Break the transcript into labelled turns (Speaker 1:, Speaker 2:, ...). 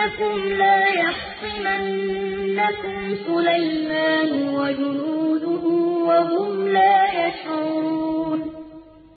Speaker 1: مَسَاكِنَكُمْ لَا يَحْطِمَنَّكُمْ سُلَيْمَانُ وَجُنُودُهُ